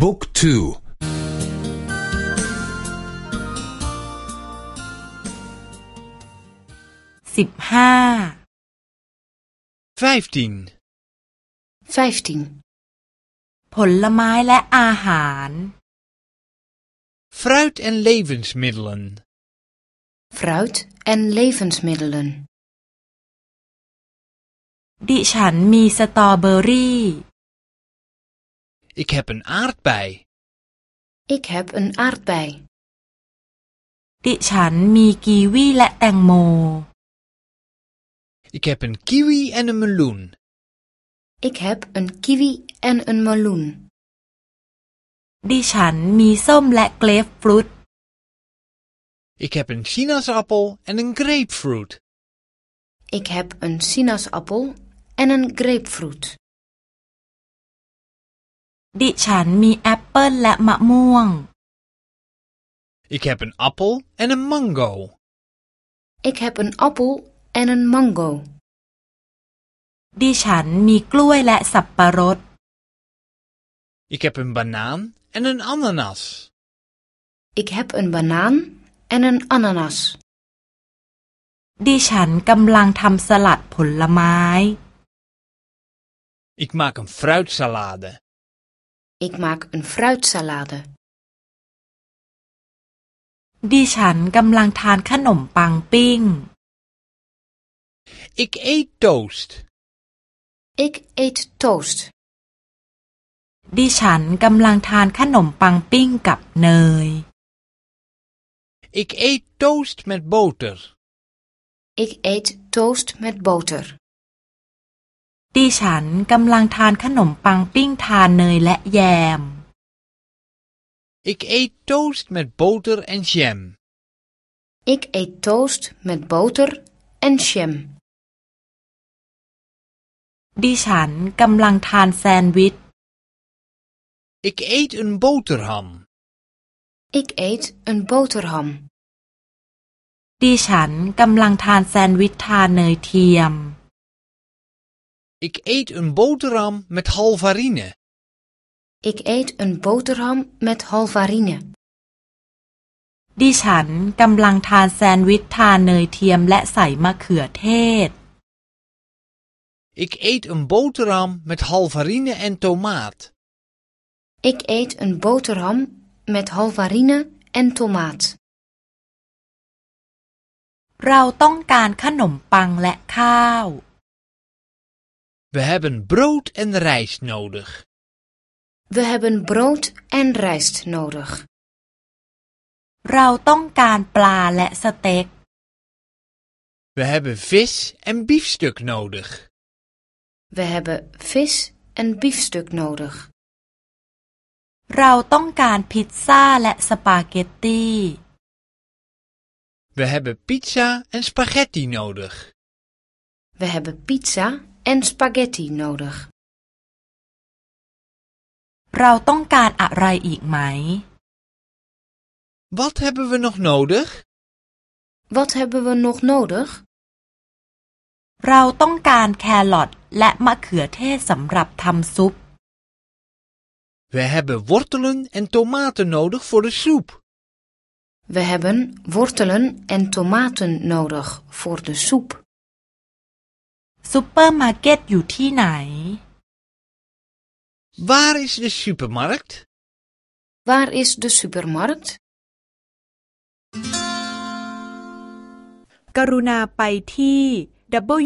บุ๊กทูสิบห้า vijftien, 15. ผลไม้และอาหาร fruit en levensmiddelen, Fruit en levensmiddelen. ดิฉันมีสตรอเบอรี่ ik heb een aardbei, Ik heb een aardbei. ดิฉันมีกีวีและแตงโม ik heb een kiwi en een meloen, Ik heb een kiwi en een meloen. ดิฉันมีส้มและเกรฟฟรุต ik heb een sinaasappel en een grapefruit, Ik heb een sinaasappel en een grapefruit. ดิฉันมีแอปเปิลและมะม่วง ik heb een appel en een mango, Ik heb een appel en een mango. ดิฉันมีกล้วยและสับปะรด ik heb een banaan en een ananas, Ik heb een banaan en een ananas. ดิฉันกำลังทำสลัดผลไม้ ik maak een fruitsalade, Ik maak een fruitsalade. ดิฉันกำลังทานขนมปังปิ้ง ik eet toast, Ik eet toast. ดิฉันกำลังทานขนมปังปิ้งกับเนย ik eet toast met boter, Ik eet toast met boter. ดิฉันกำลังทานขนมปังปิ้งทานเนยและแยม ik eet toast met boter en jam, Ik eet toast met boter en jam. ดิฉันกำลังทานแซนด์วิช ik eet een boterham, Ik eet een boterham. ดิฉันกำลังทานแซนด์วิชทานเนยเทียม ik eet een boterham met halvarine, Ik eet een boterham met halvarine. ดิฉันกำลังทานแซนด์วิชทานเนยเทียมและใส่มะเขือเทศ ik eet een boterham met halvarine en tomaat. Ik eet een boterham met halvarine en tomaat. เราต้องการขนมปังและข้าว We hebben brood en rijst nodig. We hebben brood en rijst nodig. เราต้องการปลาและสเต็ก We hebben vis en biefstuk nodig. We hebben vis en biefstuk nodig. เราต้องการพิซซ่าและสปาเกตตี We hebben pizza en spaghetti nodig. We hebben pizza en spaghetti nodig. เราต้องการอะไรอีกไหม Wat hebben we nog nodig? Wat hebben we nog nodig? เราต้องการแครอทและมะเขือเทศสำหรับทำซุป We hebben wortelen en tomaten nodig voor de soep. We hebben wortelen en tomaten nodig voor de soep. ซูเปอร์มาร์เก็ตอยู่ที่ไหน Waar is de supermarkt? Waar is de supermarkt? กรุณาไปที่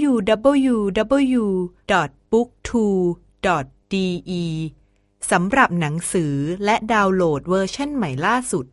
www.booktwo.de สำหรับหนังสือและดาวน์โหลดเวอร์ชันใหม่ล่าสุด